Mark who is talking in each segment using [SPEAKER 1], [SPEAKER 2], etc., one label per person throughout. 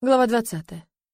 [SPEAKER 1] Глава 20.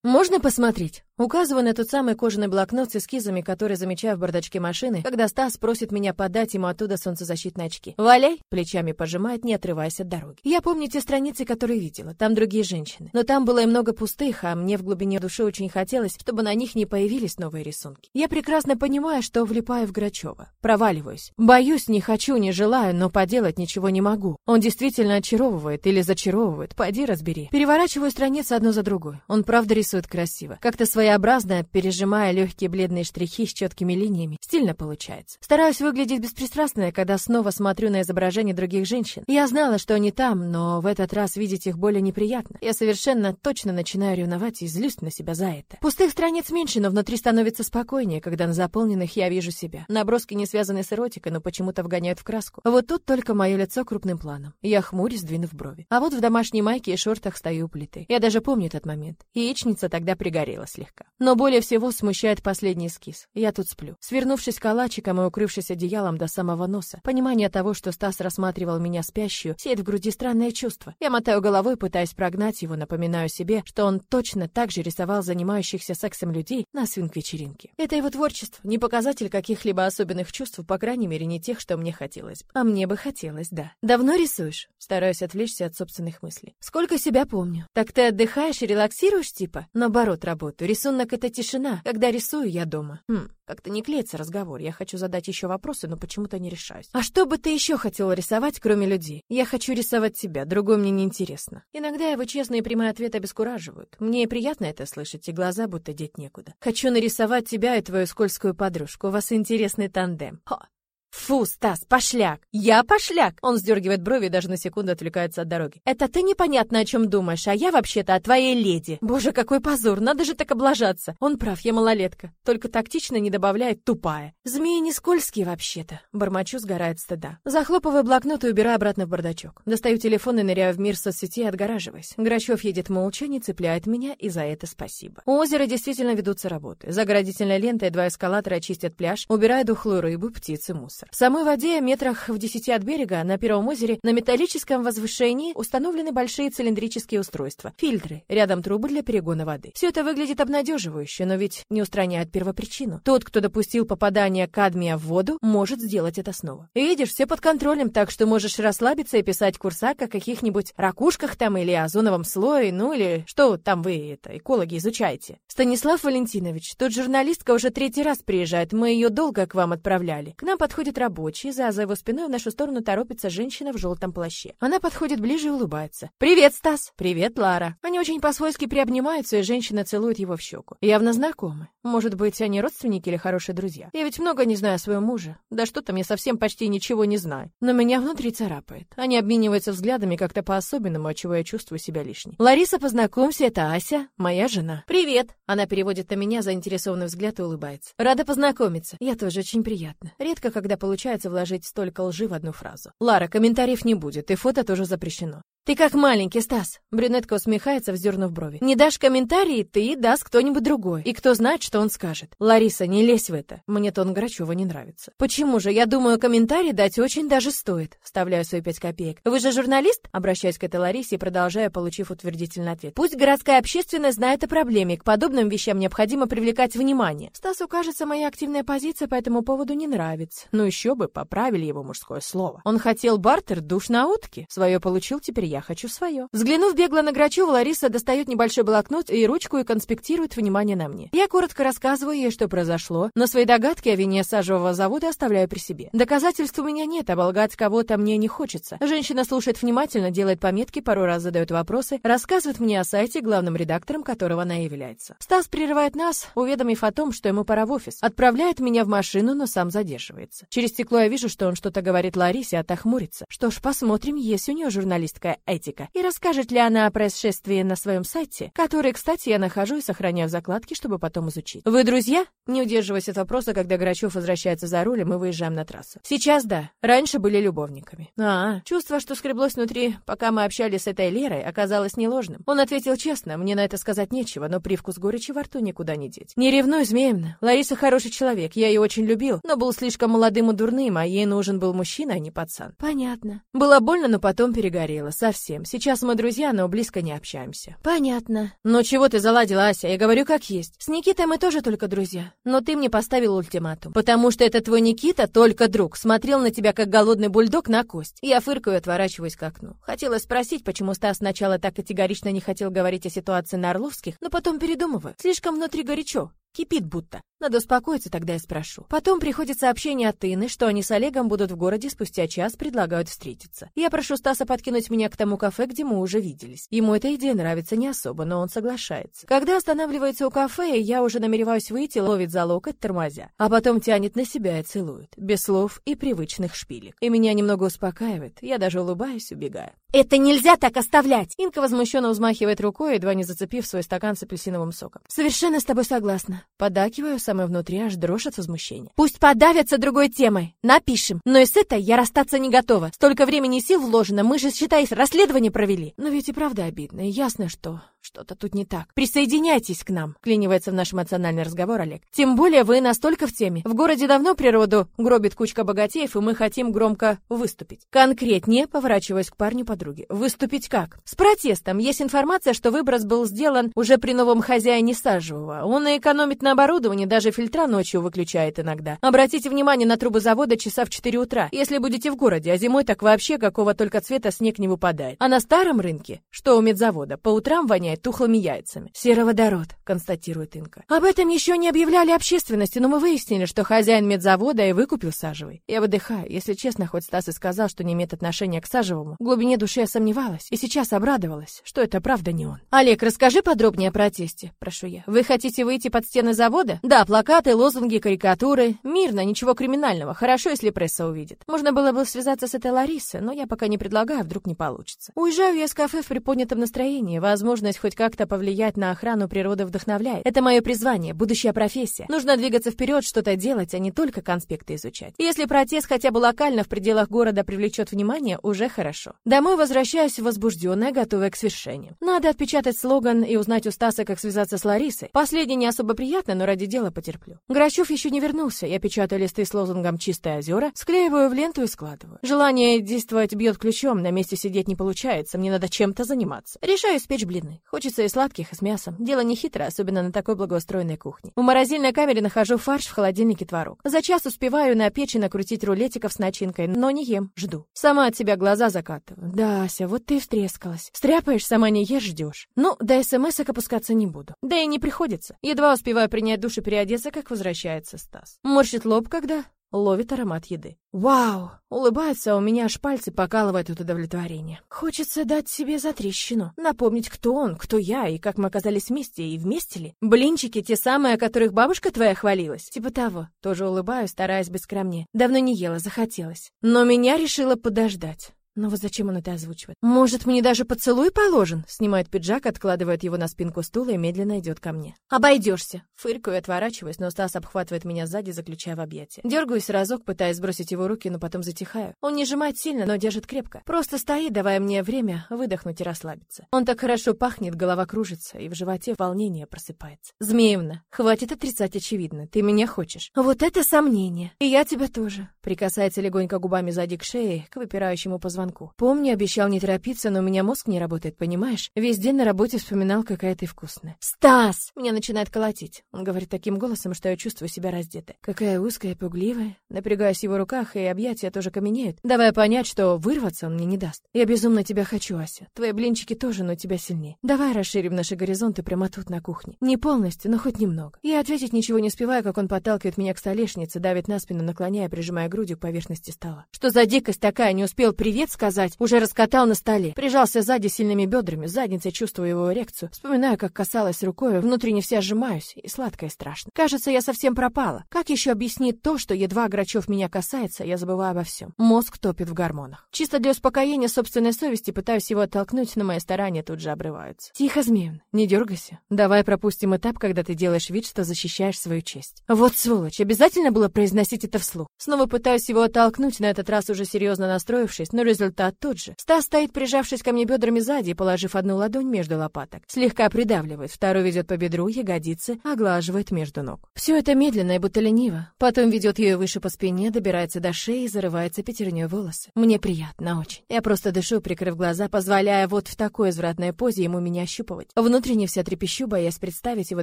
[SPEAKER 1] Можно посмотреть? Указываю на тот самый кожаный блокнот с эскизами, который замечаю в бардачке машины, когда Стас просит меня подать ему оттуда солнцезащитные очки. «Валяй!» — плечами пожимает, не отрываясь от дороги. Я помню те страницы, которые видела. Там другие женщины. Но там было и много пустых, а мне в глубине души очень хотелось, чтобы на них не появились новые рисунки. Я прекрасно понимаю, что влипаю в Грачева. Проваливаюсь. Боюсь, не хочу, не желаю, но поделать ничего не могу. Он действительно очаровывает или зачаровывает. Пойди разбери. Переворачиваю страницы одну за другой. Он правда рисует красиво. Как-то свои своеобразно, пережимая легкие бледные штрихи с четкими линиями. Стильно получается. Стараюсь выглядеть беспристрастно, когда снова смотрю на изображения других женщин. Я знала, что они там, но в этот раз видеть их более неприятно. Я совершенно точно начинаю ревновать и злюсь на себя за это. Пустых страниц меньше, но внутри становится спокойнее, когда на заполненных я вижу себя. Наброски не связаны с эротикой, но почему-то вгоняют в краску. Вот тут только мое лицо крупным планом. Я хмурюсь, сдвинув брови. А вот в домашней майке и шортах стою у плиты. Я даже помню этот момент. Яичница тогда пригорела слегка слегка. Но более всего смущает последний эскиз. Я тут сплю. Свернувшись калачиком и укрывшись одеялом до самого носа, понимание того, что Стас рассматривал меня спящую, сеет в груди странное чувство. Я мотаю головой, пытаясь прогнать его, напоминаю себе, что он точно так же рисовал занимающихся сексом людей на свинг-вечеринке. Это его творчество, не показатель каких-либо особенных чувств, по крайней мере, не тех, что мне хотелось. А мне бы хотелось, да. Давно рисуешь? Стараюсь отвлечься от собственных мыслей. Сколько себя помню. Так ты отдыхаешь и релаксируешь, типа? Наоборот, работаю. Рисунок — это тишина. Когда рисую, я дома. Хм, как-то не клеится разговор. Я хочу задать еще вопросы, но почему-то не решаюсь. А что бы ты еще хотела рисовать, кроме людей? Я хочу рисовать тебя, другой мне не интересно. Иногда его честные и прямые ответы обескураживают. Мне приятно это слышать, и глаза будто деть некуда. Хочу нарисовать тебя и твою скользкую подружку. У вас интересный тандем. Ха, Фу, Стас, пошляк! Я пошляк! Он сдергивает брови и даже на секунду отвлекается от дороги. Это ты непонятно о чем думаешь, а я вообще-то о твоей леди. Боже, какой позор, надо же так облажаться. Он прав, я малолетка. Только тактично не добавляет тупая. Змеи не скользкие вообще-то. Бормочу, сгорает стыда. Захлопываю блокнот и убираю обратно в бардачок. Достаю телефон и ныряю в мир соцсетей, отгораживаясь. Грачев едет молча, не цепляет меня, и за это спасибо. У озера действительно ведутся работы. Заградительная лента и два эскалатора очистят пляж, убирая духлую рыбу, птицы, мусор мусор. В самой воде, метрах в десяти от берега, на Первом озере, на металлическом возвышении установлены большие цилиндрические устройства, фильтры, рядом трубы для перегона воды. Все это выглядит обнадеживающе, но ведь не устраняет первопричину. Тот, кто допустил попадание кадмия в воду, может сделать это снова. Видишь, все под контролем, так что можешь расслабиться и писать курсак о каких-нибудь ракушках там или озоновом слое, ну или что там вы, это, экологи, изучаете. Станислав Валентинович, тот журналистка уже третий раз приезжает, мы ее долго к вам отправляли. К нам подходит подходит рабочий, за, за его спиной в нашу сторону торопится женщина в желтом плаще. Она подходит ближе и улыбается. «Привет, Стас!» «Привет, Лара!» Они очень по-свойски приобнимаются, и женщина целует его в щеку. Явно знакомы. Может быть, они родственники или хорошие друзья. Я ведь много не знаю о своем муже. Да что там, я совсем почти ничего не знаю. Но меня внутри царапает. Они обмениваются взглядами как-то по-особенному, отчего я чувствую себя лишней. «Лариса, познакомься, это Ася, моя жена». «Привет!» Она переводит на меня заинтересованный взгляд и улыбается. «Рада познакомиться. Я тоже очень приятно. Редко, когда получается вложить столько лжи в одну фразу. Лара, комментариев не будет, и фото тоже запрещено. «Ты как маленький, Стас!» Брюнетка усмехается, вздернув брови. «Не дашь комментарии, ты даст кто-нибудь другой. И кто знает, что он скажет. Лариса, не лезь в это. Мне тон Грачева не нравится». «Почему же? Я думаю, комментарий дать очень даже стоит». Вставляю свои пять копеек. «Вы же журналист?» Обращаюсь к этой Ларисе и продолжаю, получив утвердительный ответ. «Пусть городская общественность знает о проблеме. К подобным вещам необходимо привлекать внимание». Стасу, кажется, моя активная позиция по этому поводу не нравится. Ну еще бы, поправили его мужское слово. Он хотел бартер, душ на утке. Свое получил, теперь я хочу свое. Взглянув бегло на Грачева, Лариса достает небольшой блокнот и ручку и конспектирует внимание на мне. Я коротко рассказываю ей, что произошло, но свои догадки о вине сажевого завода оставляю при себе. Доказательств у меня нет, оболгать кого-то мне не хочется. Женщина слушает внимательно, делает пометки, пару раз задает вопросы, рассказывает мне о сайте, главным редактором которого она является. Стас прерывает нас, уведомив о том, что ему пора в офис. Отправляет меня в машину, но сам задерживается. Через стекло я вижу, что он что-то говорит Ларисе, а та хмурится. Что ж, посмотрим, есть у нее журналистская этика. И расскажет ли она о происшествии на своем сайте, который, кстати, я нахожу и сохраняю в закладке, чтобы потом изучить. Вы друзья? Не удерживаясь от вопроса, когда Грачев возвращается за руль, и мы выезжаем на трассу. Сейчас да. Раньше были любовниками. А, чувство, что скреблось внутри, пока мы общались с этой Лерой, оказалось не ложным. Он ответил честно, мне на это сказать нечего, но привкус горечи во рту никуда не деть. Не ревнуй, Змеевна. Лариса хороший человек, я ее очень любил, но был слишком молодым и дурным, а ей нужен был мужчина, а не пацан. Понятно. Было больно, но потом перегорело. Совсем совсем. Сейчас мы друзья, но близко не общаемся.
[SPEAKER 2] Понятно.
[SPEAKER 1] Но чего ты заладила, Ася? Я говорю как есть. С Никитой мы тоже только друзья. Но ты мне поставил ультиматум. Потому что это твой Никита только друг. Смотрел на тебя как голодный бульдог на кость. Я фыркаю и отворачиваюсь к окну. Хотела спросить, почему Стас сначала так категорично не хотел говорить о ситуации на Орловских, но потом передумываю. Слишком внутри горячо. Кипит будто. Надо успокоиться, тогда я спрошу. Потом приходит сообщение от Инны, что они с Олегом будут в городе спустя час, предлагают встретиться. Я прошу Стаса подкинуть меня к тому кафе, где мы уже виделись. Ему эта идея нравится не особо, но он соглашается. Когда останавливается у кафе, я уже намереваюсь выйти, ловит за локоть, тормозя. А потом тянет на себя и целует. Без слов и привычных шпилек. И меня немного успокаивает. Я даже улыбаюсь, убегая.
[SPEAKER 2] Это нельзя так оставлять!
[SPEAKER 1] Инка возмущенно взмахивает рукой, едва не зацепив свой стакан с апельсиновым соком.
[SPEAKER 2] Совершенно с тобой согласна.
[SPEAKER 1] Подакиваю, самое внутри аж дрожь от возмущения.
[SPEAKER 2] Пусть подавятся другой темой. Напишем. Но и с этой я расстаться не готова. Столько времени и сил вложено, мы же, считай, расследование провели.
[SPEAKER 1] Но ведь и правда обидно, и ясно, что что-то тут не так. Присоединяйтесь к нам, клинивается в наш эмоциональный разговор Олег. Тем более вы настолько в теме. В городе давно природу гробит кучка богатеев, и мы хотим громко выступить. Конкретнее, поворачиваясь к парню подруги. Выступить как? С протестом. Есть информация, что выброс был сделан уже при новом хозяине Сажевого. Он и экономит на оборудовании, даже фильтра ночью выключает иногда. Обратите внимание на трубы завода часа в 4 утра. Если будете в городе, а зимой так вообще какого только цвета снег не выпадает. А на старом рынке, что у медзавода, по утрам воняет тухлыми яйцами. Сероводород, констатирует Инка. Об этом еще не объявляли общественности, но мы выяснили, что хозяин медзавода и выкупил Сажевый. Я выдыхаю. Если честно, хоть Стас и сказал, что не имеет отношения к Сажевому, в глубине души я сомневалась и сейчас обрадовалась, что это правда не он. Олег, расскажи подробнее о протесте, прошу я. Вы хотите выйти под стены завода? Да, плакаты, лозунги, карикатуры. Мирно, ничего криминального. Хорошо, если пресса увидит. Можно было бы связаться с этой Ларисой, но я пока не предлагаю, вдруг не получится. Уезжаю я из кафе в приподнятом настроении. Возможность хоть как-то повлиять на охрану природы вдохновляет. Это мое призвание, будущая профессия. Нужно двигаться вперед, что-то делать, а не только конспекты изучать. Если протест хотя бы локально в пределах города привлечет внимание, уже хорошо. Домой возвращаюсь возбужденная, готовая к свершению. Надо отпечатать слоган и узнать у Стаса, как связаться с Ларисой. Последнее не особо приятно, но ради дела потерплю. Грачев еще не вернулся. Я печатаю листы с лозунгом «Чистые озера», склеиваю в ленту и складываю. Желание действовать бьет ключом, на месте сидеть не получается, мне надо чем-то заниматься. Решаю испечь блины. Хочется и сладких, и с мясом. Дело не хитрое, особенно на такой благоустроенной кухне. В морозильной камере нахожу фарш, в холодильнике творог. За час успеваю на печи накрутить рулетиков с начинкой, но не ем, жду. Сама от себя глаза закатываю. Да, Ася, вот ты и встрескалась. Стряпаешь, сама не ешь, ждешь. Ну, до смс опускаться не буду. Да и не приходится. Едва успеваю принять душ и переодеться, как возвращается Стас. Морщит лоб, когда ловит аромат еды. Вау! Улыбается, а у меня аж пальцы покалывают от удовлетворения. Хочется дать себе затрещину, напомнить, кто он, кто я и как мы оказались вместе и вместе ли. Блинчики те самые, о которых бабушка твоя хвалилась. Типа того. Тоже улыбаюсь, стараясь без скромнее. Давно не ела, захотелось. Но меня решила подождать. Но вот зачем он это озвучивает? Может, мне даже поцелуй положен? Снимает пиджак, откладывает его на спинку стула и медленно идет ко мне. Обойдешься. Фыркаю отворачиваюсь, но Стас обхватывает меня сзади, заключая в объятия. Дергаюсь разок, пытаясь сбросить его руки, но потом затихаю. Он не сжимает сильно, но держит крепко. Просто стоит, давая мне время выдохнуть и расслабиться. Он так хорошо пахнет, голова кружится, и в животе волнение просыпается. Змеевна, хватит отрицать очевидно. Ты меня хочешь. Вот это сомнение. И я тебя тоже. Прикасается легонько губами сзади к шее, к выпирающему позвонку звонку. Помни, обещал не торопиться, но у меня мозг не работает, понимаешь? Весь день на работе вспоминал, какая ты вкусная. Стас! Меня начинает колотить. Он говорит таким голосом, что я чувствую себя раздетой. Какая узкая пугливая. Напрягаюсь в его руках, и объятия тоже каменеют, давая понять, что вырваться он мне не даст. Я безумно тебя хочу, Ася. Твои блинчики тоже, но тебя сильнее. Давай расширим наши горизонты прямо тут на кухне. Не полностью, но хоть немного. Я ответить ничего не успеваю, как он подталкивает меня к столешнице, давит на спину, наклоняя, прижимая грудью к поверхности стола. Что за дикость такая? Не успел привет сказать, уже раскатал на столе. Прижался сзади сильными бедрами, задницей чувствую его эрекцию. Вспоминаю, как касалась рукой, внутренне вся сжимаюсь, и сладко и страшно. Кажется, я совсем пропала. Как еще объяснить то, что едва Грачев меня касается, я забываю обо всем. Мозг топит в гормонах. Чисто для успокоения собственной совести пытаюсь его оттолкнуть, но мои старания тут же обрываются. Тихо, Змеин, не дергайся. Давай пропустим этап, когда ты делаешь вид, что защищаешь свою честь. Вот сволочь, обязательно было произносить это вслух. Снова пытаюсь его оттолкнуть, на этот раз уже серьезно настроившись, но результат результат тот же. Стас стоит, прижавшись ко мне бедрами сзади, положив одну ладонь между лопаток. Слегка придавливает, вторую ведет по бедру, ягодицы, оглаживает между ног. Все это медленно и будто лениво. Потом ведет ее выше по спине, добирается до шеи и зарывается пятерней волосы. Мне приятно очень. Я просто дышу, прикрыв глаза, позволяя вот в такой извратной позе ему меня ощупывать. Внутренне вся трепещу, боясь представить его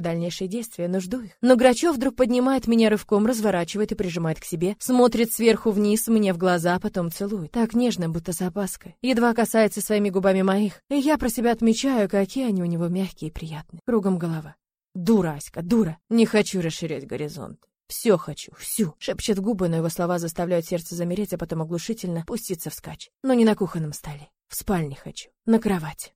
[SPEAKER 1] дальнейшие действия, но жду их. Но Грачев вдруг поднимает меня рывком, разворачивает и прижимает к себе, смотрит сверху вниз мне в глаза, потом целует. Так нежно, будто с опаской. Едва касается своими губами моих, и я про себя отмечаю, какие они у него мягкие и приятные. Кругом голова. Дура, Аська, дура. Не хочу расширять горизонт. Все хочу, всю. Шепчет губы, но его слова заставляют сердце замереть, а потом оглушительно пуститься вскачь. Но не на кухонном столе. В спальне хочу. На кровать.